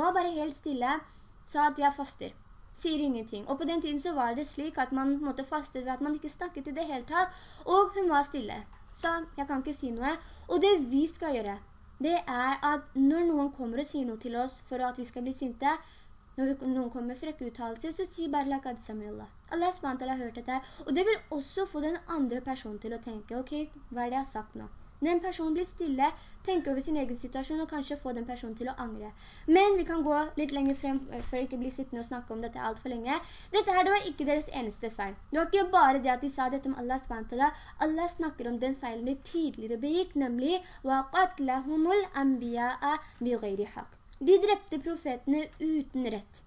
Var bare helt stille, sa at jeg faster sier ingenting. Og på den tiden så var det slik at man måtte faste ved at man ikke snakket i det hele tatt, og hun var stille. Så jeg kan ikke si noe. Og det vi skal gjøre, det er at når noen kommer og sier noe til oss for at vi skal bli sinte, når noen kommer med frekke uttalelser, så sier bare «Lakad Allah». Allah SWT har hørt dette, og det vil også få den andre personen til å tenke, ok, hva er det jeg har sagt nå? Den personen blir stille, tenker over sin egen situasjon og kanskje få den personen til å angre. Men vi kan gå litt lenger frem eh, for å ikke bli sittende og snakke om dette alt for lenge. Dette her, det var ikke deres eneste feil. Det var ikke bare det at de sa dette om Allah SWT. Allah snakker om den feilen de tidligere begikk, nemlig وَقَتْلَهُمُ الْأَنْبِيَاءَ بِغَيْرِ حَقٍ. De drepte profetene uten rett.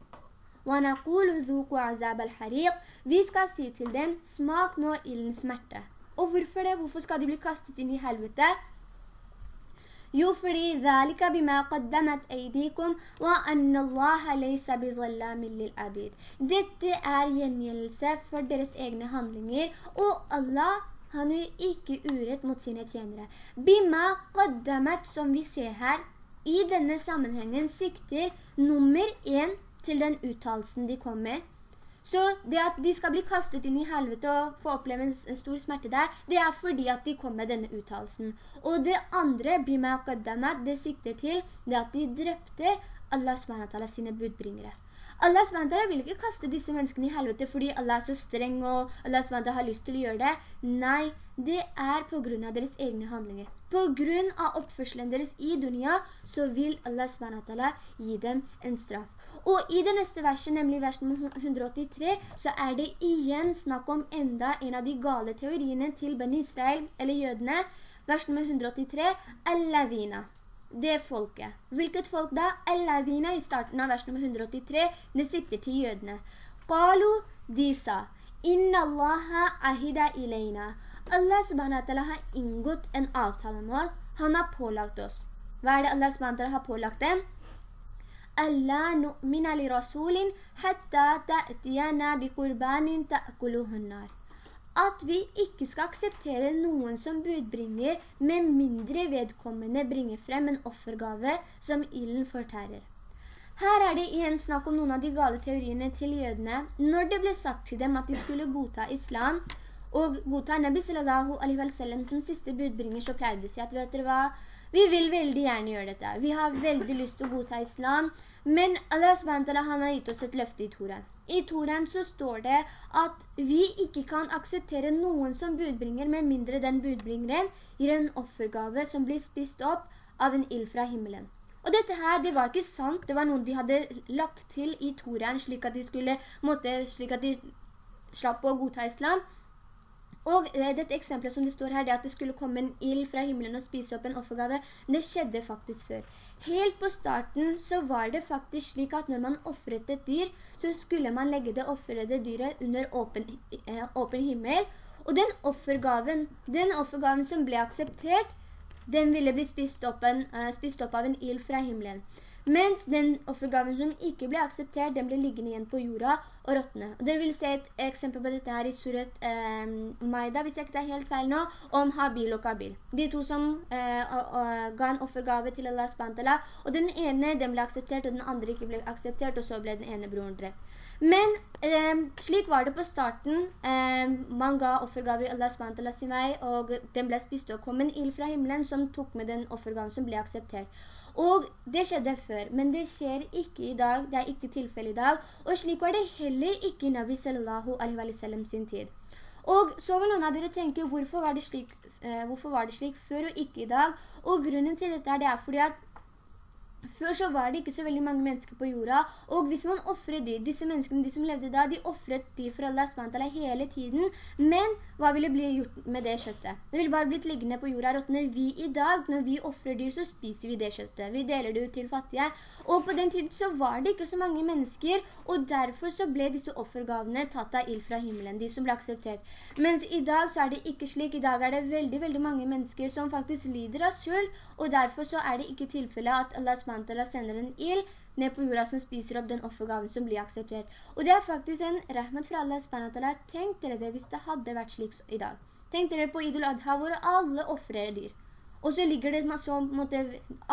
وَنَقُولُ ذُوقُ عَذَابَ الْحَرِيقِ Vi skal si til dem, smak nå illens smerte. Og hvorfor det? Hvorfor skal de bli kastet inn i helvete? Jo, fordi ذَلِكَ بِمَا قَدَّمَتْ أَيْدِيكُمْ وَأَنَّ اللَّهَ لَيْسَ بِظَلَّامٍ لِلْأَبِيد Dette er gjengjeldelse for deres egne handlinger, og Allah han gjør ikke urett mot sine tjenere. Bima qaddamat, som vi ser her, i denne sammenhengen sikter nummer 1 til den uttalelsen de kom med, så det at de skal bli kastet inn i helvete og få oppleve en stor smerte der, det er fordi at de kom med denne uttalelsen. Og det andre, bima qaddamat, det sikter til det at de drepte Allah SWT sine budbringere. Allah SWT vil ikke kaste disse menneskene i helvete fordi Allah er så streng og Allah SWT har lyst til å gjøre det. Nei, det er på grunn av deres egne handlinger. På grunn av oppførselen deres i dunia, så vil Allah SWT gi dem en straff. Og i det neste verset, nemlig vers 183, så er det igjen snakk om enda en av de gale teoriene til Ben Israel, eller jødene. Vers nummer 183, «Alladina» det folket. Hvilket folk da? Alladina i starten av vers nummer 183, det sikter til jødene. Qalu, de sa, Inna Allaha ahida ilayna. Allah subhanahu har inngått en avtale med oss. Han har pålagt oss. Hva er det Allah subhanahu har pålagt dem? «Alla nu'mina li rasulin hatta ta'tiyana bi qurbanin ta'kuluhun nar» at vi ikke skal akseptere noen som budbringer, med mindre vedkommende bringer frem en offergave som illen fortærer. Her er det igjen snakk om noen av de gale teoriene til jødene. Når det ble sagt til dem at de skulle godta islam, og godta Nabi sallallahu alaihi wa sallam som siste budbringer, så pleide de å si at, vet dere hva, vi vil veldig gjerne gjøre dette. Vi har veldig lyst til å godta islam, men Allah SWT han har gitt oss et løfte i Toran. I Toren så står det at vi ikke kan akseptere noen som budbringer, med mindre den budbringeren gir en offergave som blir spist opp av en ild fra himmelen. Og dette her, det var ikke sant. Det var noe de hadde lagt til i Toren, slik at de skulle, måtte, slik at de slapp å godta islam. Og eh, dette eksempelet som det står her, det at det skulle komme en ild fra himmelen og spise opp en offergave, det skjedde faktisk før. Helt på starten så var det faktisk slik at når man offret et dyr, så skulle man legge det offerede dyret under åpen, eh, åpen himmel. Og den offergaven, den offergaven som ble akseptert, den ville bli spist opp, en, uh, spist opp av en ild fra himmelen. Mens den offergaven som ikke ble akseptert, den ble liggende igjen på jorda og råttene. Og dere vil se et eksempel på dette her i surat eh, Maida, hvis jeg ikke tar helt feil nå, om Habil og Kabil. De to som eh, ga en offergave til Allah SWT, og den ene den ble akseptert, og den andre ikke ble akseptert, og så ble den ene broren drept. Men eh, slik var det på starten. Eh, man ga offergaver i Allah SWT sin vei, og den ble spist og kom en ild fra himmelen som tok med den offergaven som ble akseptert. Og det skjedde før, men det skjer ikke i dag, det er ikke tilfelle i dag, og slik var det heller ikke i Nabi sallallahu alaihi wa sallam sin tid. Og så vil noen av dere tenke, hvorfor var slik, eh, hvorfor var det slik før og ikke i dag? Og grunnen til dette er det er fordi at før så var det ikke så veldig mange mennesker på jorda, og hvis man offret de, disse menneskene, de som levde da, de offret de for Allah SWT hele tiden, men hva ville bli gjort med det kjøttet? Det ville bare blitt liggende på jorda råttende. Vi i dag, når vi offrer dyr, så spiser vi det kjøttet. Vi deler det ut til fattige. Og på den tiden så var det ikke så mange mennesker, og derfor så ble disse offergavene tatt av ild fra himmelen, de som ble akseptert. Mens i dag så er det ikke slik. I dag er det veldig, veldig mange mennesker som faktisk lider av sult, og derfor så er det ikke tilfelle at Allah SWT SWT sender en ild ned på jorda som spiser opp den offergaven som blir akseptert. Og det er faktisk en rahmat fra Allah SWT. Tenk dere det hvis det hadde vært slik i dag. Tenk dere på Idul Adha hvor alle offrer dyr. Og så ligger det så måtte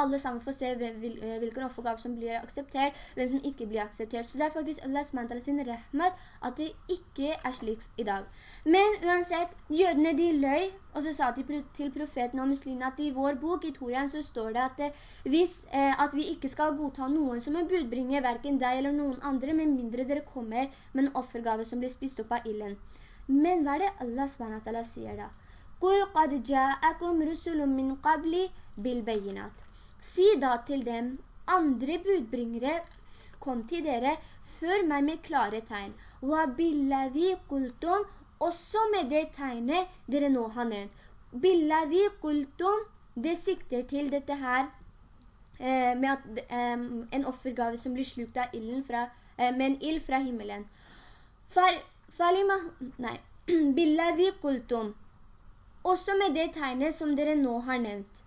alle sammen få se eh, hvilken offergave som blir akseptert, hvem som ikke blir akseptert. Så det er faktisk Allah SWT sin rahmat at det ikke er slik i dag. Men uansett, jødene de løy, og så sa de til profeten og muslimene at i vår bok i Torian så står det at, eh, hvis, eh, at vi ikke skal godta noen som er budbringer, hverken deg eller noen andre, med mindre dere kommer med en offergave som blir spist opp av illen. Men hva er det Allah SWT sier da? «Kul qad ja'akum rusulun min qabli bilbeyinat». Si da til dem, andre budbringere kom til dere før meg med klare tegn. «Wa billazi kultum», også med det tegnet dere nå har nevnt. «Billazi kultum», det sikter til dette her, eh, med at, eh, en offergave som blir slukt av illen fra, eh, med en ill fra himmelen. Falima, nei, «Billazi kultum», også med det tegnet som dere nå har nevnt.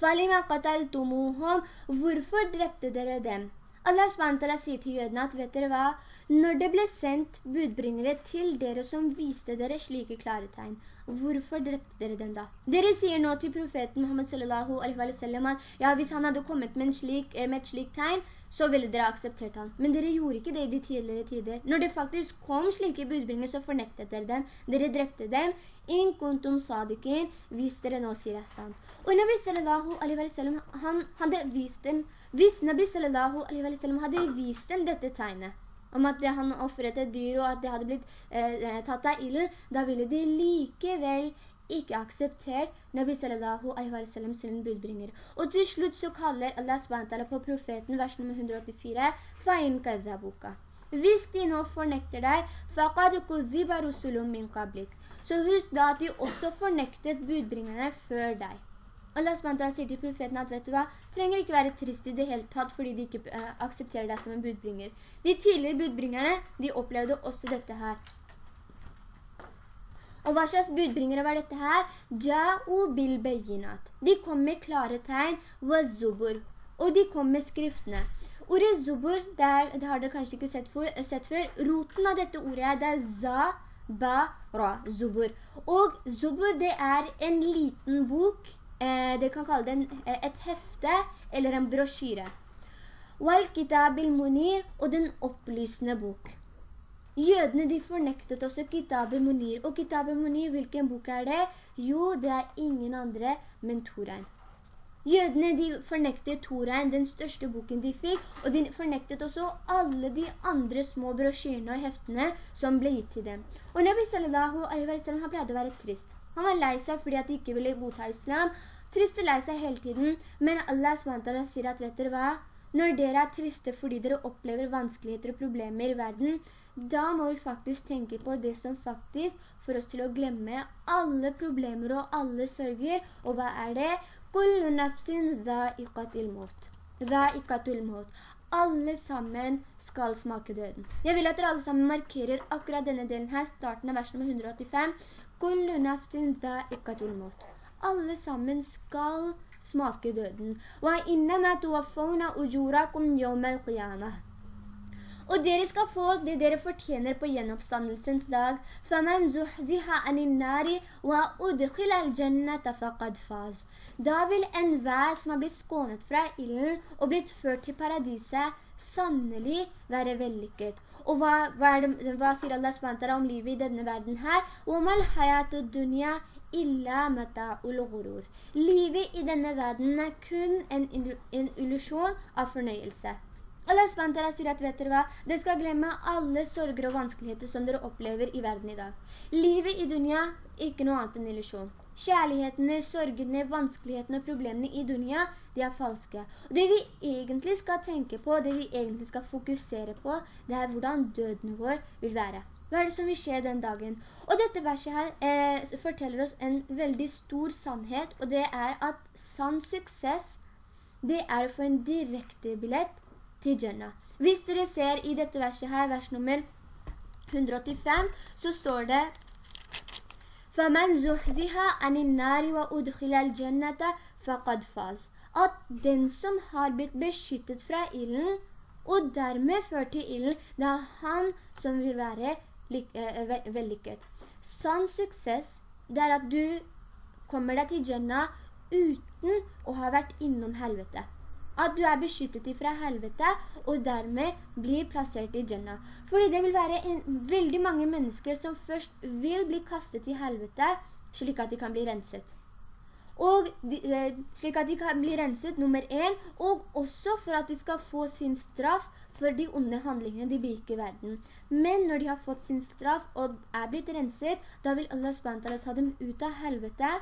Falima qataltumuhum, hvorfor drepte dere dem? Allah SWT sier til jødene at, vet dere hva? Når det ble sendt budbringere til dere som viste dere slike klare tegn, hvorfor drepte dere dem da? Dere sier nå til profeten Muhammad sallallahu alaihi wa sallam at ja, hvis han hadde kommet med, slik, eh, med et slikt tegn, så ville dere akseptert han. Men dere gjorde ikke det i de tidligere tider. Når det faktisk kom slike budbringer, så fornektet dere dem. Dere drepte dem. In kuntum sadikin, hvis dere nå sier det sant. Og Nabi sallallahu alaihi wa sallam, han hadde vist dem hvis Nabi sallallahu alaihi wa sallam hadde vist dem dette tegnet, om at han offret et dyr og at det hadde blitt eh, tatt av illen, da ville de likevel ikke akseptert Nabi sallallahu alaihi wa sallam sin budbringer. Og til slutt så kaller Allah SWT på profeten, vers nummer 184, «Fa'in kazabuka». Hvis de nå fornekter deg, «Faqad kuziba rusulum min qablik». Så husk da at de også fornektet budbringerne før deg. Allah SWT sier til profeten at, vet du hva, trenger ikke være trist i det hele tatt fordi de ikke uh, aksepterer deg som en budbringer. De tidligere budbringerne, de opplevde også dette her. Og hva slags budbringere var dette her? Ja'u bil bejinat. De kom med klare tegn, wa. Og de kom med skriftene. Ordet zubur, det, er, det har dere kanskje ikke sett, for, sett før. Roten av dette ordet er, det er za, ba, ra, zubur. Og zubur, det er en liten bok eh, dere kan kalle det eh, et hefte eller en brosjyre. Wal-kitab munir og den opplysende bok. Jødene de fornektet også kitab munir Og kitab munir hvilken bok er det? Jo, det er ingen andre, men Torein. Jødene de fornektet Torein, den største boken de fikk, og de fornektet også alle de andre små brosjyrene og heftene som ble gitt til dem. Og Nabi sallallahu alaihi wa sallam, han pleide å være trist. Han var lei seg fordi at de ikke ville godta islam. Trist og lei seg hele tiden. Men Allah SWT sier at, vet dere hva? Når dere er triste fordi dere opplever vanskeligheter og problemer i verden, da må vi faktisk tenke på det som faktisk får oss til å glemme alle problemer og alle sørger. Og hva er det? Kullu nafsin da. Dha'iqatul mot. Alle sammen skal smake døden. Jeg vil at dere alle sammen markerer akkurat denne delen her, starten av vers nummer 185. Kullu nafsin ikkatul mot. Alle sammen skal smake døden. Wa innama tuwaffawna ujurakum yawmal qiyamah. Og dere skal få det dere fortjener på gjenoppstandelsens dag. فَمَنْ زُحْزِحَ عَنِ النَّارِ وَأُدْخِلَ الْجَنَّةَ فَقَدْ فَاز. Da vil enhver som har blitt skånet fra illen og blitt ført til paradiset, sannelig være vellykket. Og hva, hva, det, hva sier Allah SWT om livet i denne verden her? وَمَا الْحَيَاتُ الدُّنْيَا إِلَّا مَتَاءُ الْغُرُورِ Livet i denne verden er kun en, en illusion av fornøyelse. Allah SWT sier at, vet dere hva, dere skal glemme alle sorger og vanskeligheter som dere opplever i verden i dag. Livet i dunya, ikke noe annet enn illusjon. Kjærlighetene, sorgene, vanskelighetene og problemene i dunia, de er falske. Og det vi egentlig skal tenke på, det vi egentlig skal fokusere på, det er hvordan døden vår vil være. Hva er det som vil skje den dagen? Og dette verset her eh, forteller oss en veldig stor sannhet, og det er at sann suksess, det er å få en direkte billett til Jannah. Hvis dere ser i dette verset her, vers nummer 185, så står det فَمَنْ زُحْزِهَا عَنِ النَّارِ وَأُدْخِلَ الْجَنَّةَ فَقَدْ فَاز At den som har blitt beskyttet fra illen, og dermed ført til illen, det er han som vil være vellykket. Sann suksess, det er at du kommer deg til Jannah uten å ha vært innom helvete. At du er beskyttet fra helvete, og dermed blir plassert i Jannah. Fordi det vil være en, veldig mange mennesker som først vil bli kastet i helvete, slik at de kan bli renset og de, eh, slik at de kan bli renset, nummer en, og også for at de skal få sin straff for de onde handlingene de virker i verden. Men når de har fått sin straff og er blitt renset, da vil Allah SWT ta dem ut av helvete,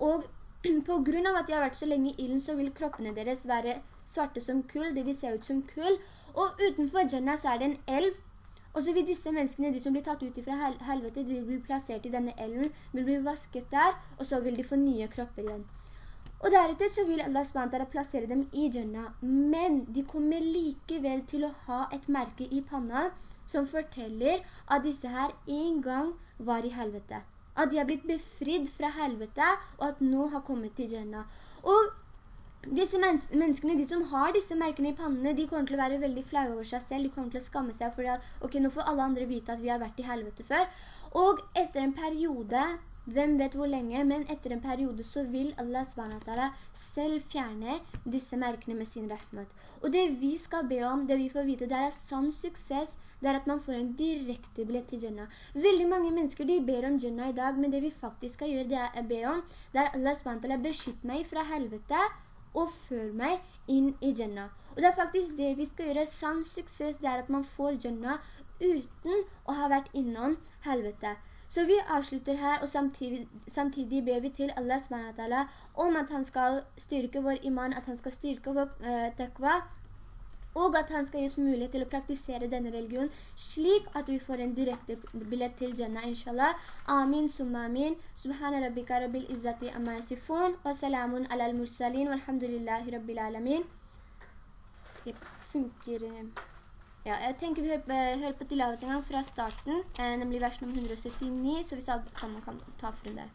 og på grunn av at de har vært så lenge i ilden, så vil kroppene deres være svarte som kull, det vil se ut som kull, og utenfor Jannah så er det en elv, og så vil disse menneskene, de som blir tatt ut fra helvete, de bli plassert i denne elven, vil bli vasket der, og så vil de få nye kropper igjen. Og deretter så vil Allah SWT plassere dem i Jannah, men de kommer likevel til å ha et merke i panna som forteller at disse her en gang var i helvete. At de har blitt befridd fra helvete, og at nå har kommet til Jannah. Og disse menneskene, de som har disse merkene i pannene, de kommer til å være veldig flau over seg selv. De kommer til å skamme seg for ok, nå får alle andre vite at vi har vært i helvete før. Og etter en periode, hvem vet hvor lenge, men etter en periode så vil Allah SWT selv fjerne disse merkene med sin rahmat. Og det vi skal be om, det vi får vite, det er sann suksess, det er at man får en direkte billett til Jannah. Veldig mange mennesker, de ber om Jannah i dag, men det vi faktisk skal gjøre, det er å be om, det er Allah SWT beskytt meg fra helvete, og før meg inn i Jannah. Og det er faktisk det vi skal gjøre. Sann suksess det er at man får Jannah uten å ha vært innom helvete. Så vi avslutter her, og samtidig, samtidig ber vi til Allah SWT om at han skal styrke vår iman, at han skal styrke vår uh, takva, og at han skal gi oss mulighet til å praktisere denne religionen, slik at vi får en direkte billett til Jannah, inshallah. Amin, summa amin. Subhana rabbika rabbil izzati amma yasifun, wa salamun ala al-mursalin, walhamdulillahi rabbil alamin. Det funker... Eh, ja, jeg tenker vi hører, hører på tilavet en gang fra starten, eh, nemlig vers nummer 179, så vi sammen kan ta frem det.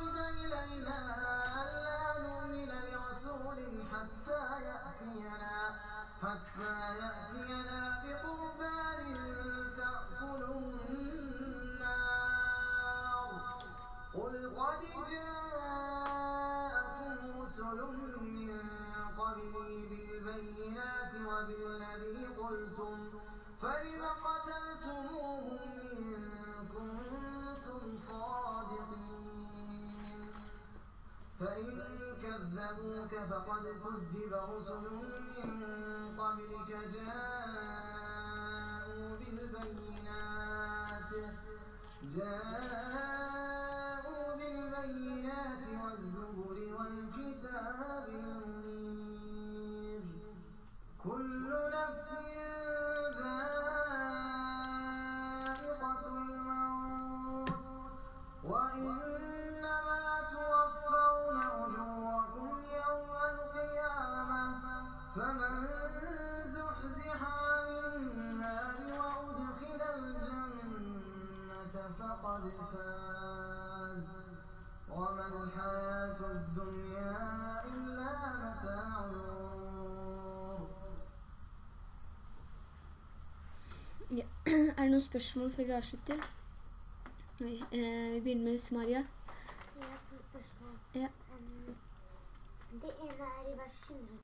عيد إلينا حتى يأتينا بقربان تأكله النار. قل قد جاءكم رسل من قبلي بالبينات وبالذي قلتم فلم قتلتموهم فإن كذبوك فقد كذب رسل من قبلك جاءوا بالبينات. جاءوا det noen spørsmål før vi avslutter? Vi, eh, vi begynner med Sumaria. Jeg har to spørsmål. Ja. Um, det ene er i vers 100